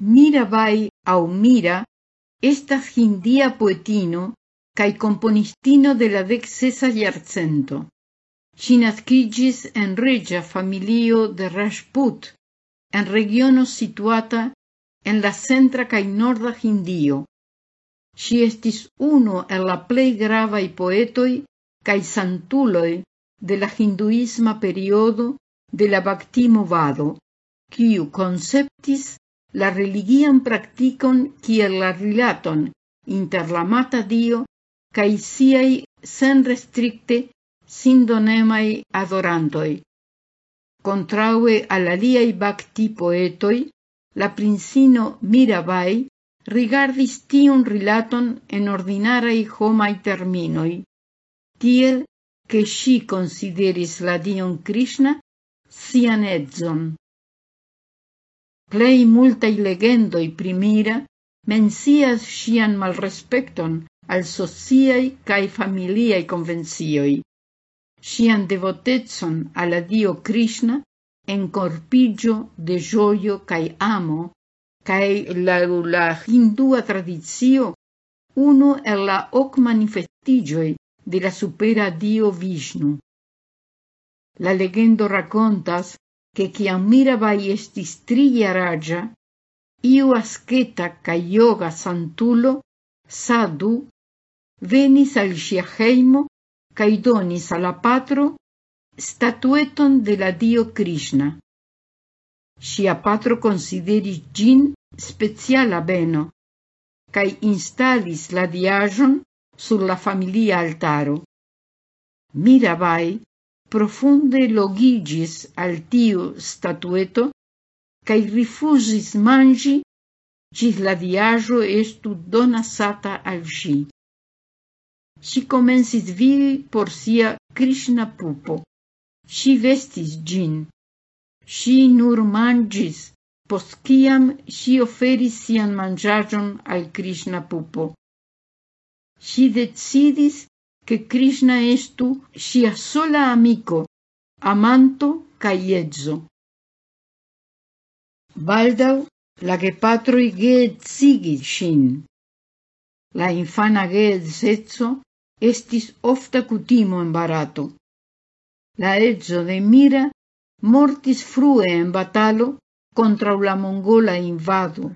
Mirabai au Mira estas hindia poetino cae componistino de la dexesa iarcento. Nascigis en regia familio de Rajput, en regiono situata en la centra cae norda hindio. Si estis uno en la plei gravai poetoi cae santuloi de la hinduisma periodo de la Bhakti Movado, quiu conceptis la religian practicon kiel la rilaton inter la mata dio cae siei sen restricte sindonemai adorantoi. Contraue al aliai bakti poetoi, la princino Mirabai rigardis tiun rilaton en ordinaraj homai terminoi, tiel ke si consideris la dion Krishna sian edzon. Plei multai legendoi primira mencias sian malrespecton al sociai cae familiai convencioi. Sian devotetson alla dio Krishna en corpigio de ĝojo cae amo, cae la, la hindua tradizio, uno e la hoc manifestigioi de la supera dio Vishnu. La legendo racontas che ciam Mirabai estis trijaraĝa, iu asceta ca yoga santulo, Sadu, venis al sia heimo, kaj donis al patro statueton de la dio Krishna. Sia patro consideris gin speciala beno kaj instalis la diajon sur la familia altaro. Mirabai profunde logigis al tiu statueto cae rifusis mangi cis la diajo estu donasata al si. Si comensis vivi por sia Krishna pupo. Si vestis gin. Si nur mangis, post ciam si oferis sian mangiagion al Krishna pupo. Si decidis che Krishna estu sia sola amico, amanto cae edzo. Baldau la gepatroi geedzigis sin. La infana geedzeco estis ofta cutimo en barato. La edzo de Mira mortis frue en batalo contra la mongola invado,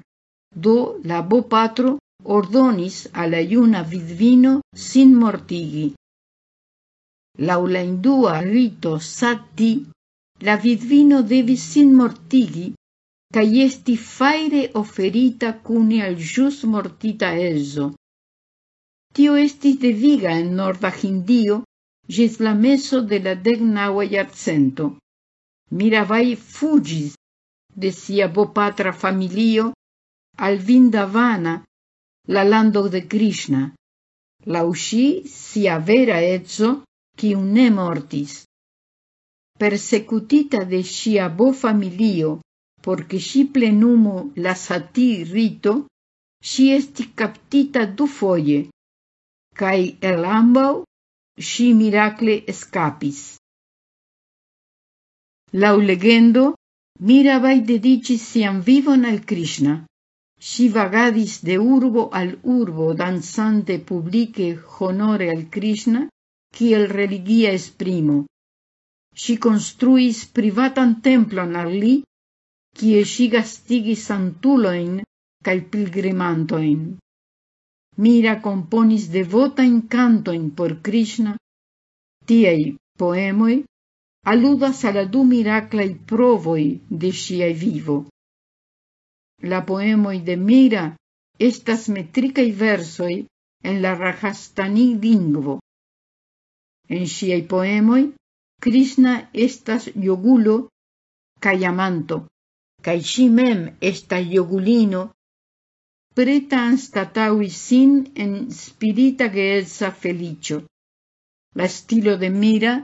do la bo patro ordonis a la iuna vidvino sin mortigi. Laula indua rito sati, la vidvino devis sin mortigi, ca esti faire oferita cune al jus mortita ezo. Tio estis deviga en Norda Hindio gis la meso de la degnaua iarcento. Mirabai fugis de sia bopatra familio al Vindavana, la lando de Krishna, Lausi sia vera etzo, kiu ne mortis. Persecutita de sia bo familio, porque si plenumo la sati rito, si esti captita du foie, cae el ambau si miracle escapis. Lau legendo, Mirabai dedicis sian vivon al Krishna. Si vagadis de urbo al urbo danzante publice honore al Krishna kiel religia esprimo. Si construis privatan templon al li, kie si gastigis santuloin cae pilgrimantoin. Mira componis devotain cantoin por Krishna, tiei poemoi aludas alla du miraclai provoi de siai vivo. la poemoj de Mira estas metrikaj versoj en la rahastani lingvo. En ŝiaj poemoj Krishna estas yogulo kaj amanto, kaj ŝi mem estas jogulino, preta sin en spirita geedza feliĉo. La stilo de Mira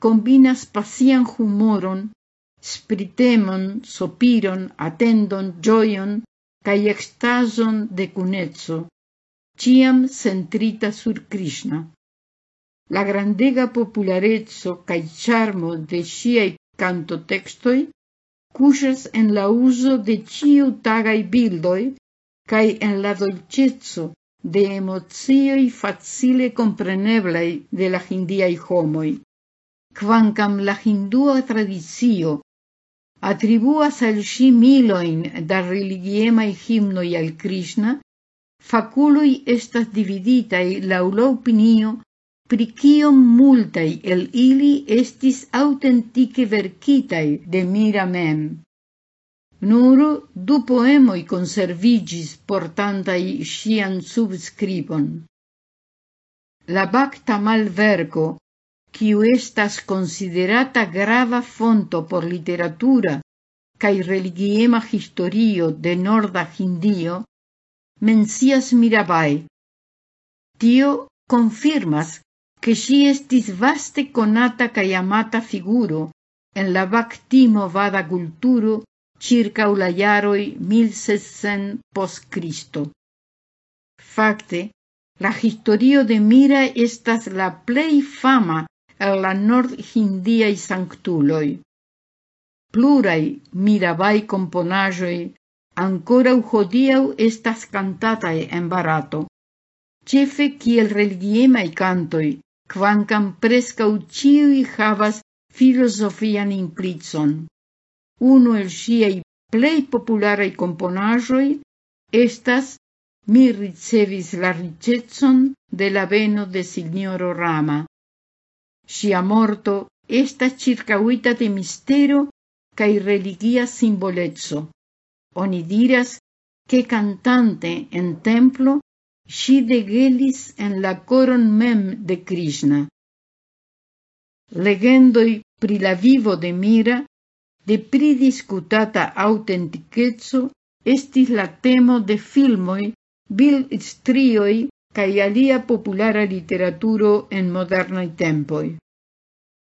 kombinas pasian humoron spritemon, sopiron, atendon, gioion, cae extason de cunezzo, ciam centrita sur Krishna. La grandega popularezzo cae charmo de sciai cantotextoi cusas en la uso de ciu tagai bildoi cae en la dolcezzo de emozioi facile compreneblai de la hindiai homoi. Quancam la hindua tradizio attribuas al si miloin da religiemai himnoi al Krishna, faculoi estas dividitai laulo opinio pri kiom multai el ili estis autentike verkitai de mira mem. Nur du poemoi conservigis portantai sian subscribon. La Bacta Malverco quiu estas considerata grava fonto por literatura cae religiema historio de Norda Hindio, mencias Mirabai. Tio confirmas che si estis vaste conata cae amata figuro en la bactimo vada culturo circa la iaroi 1600 post Cristo. Facte, la historio de Mira estas la plei fama el la nord hindiai sanctuloi. Plurai mirabai componajoi ancora hodiaŭ estas cantatae en Barato, Cefe kiel religiemai cantoi, quancam prescau ciui havas filozofian implicon. Uno el siei plei popularei componajoi estas Mi ricevis la ricetson de la veno de signoro Rama, Sia morto estas circauita de mistero cae religia simbolezzo. Oni diras che cantante en templo si degelis en la coron mem de Krishna. Legendoi pri la vivo de Mira, de pridiscutata autenticezo, estis la temo de filmoi, bil strioi cae alia populara literaturo en modernai tempoi.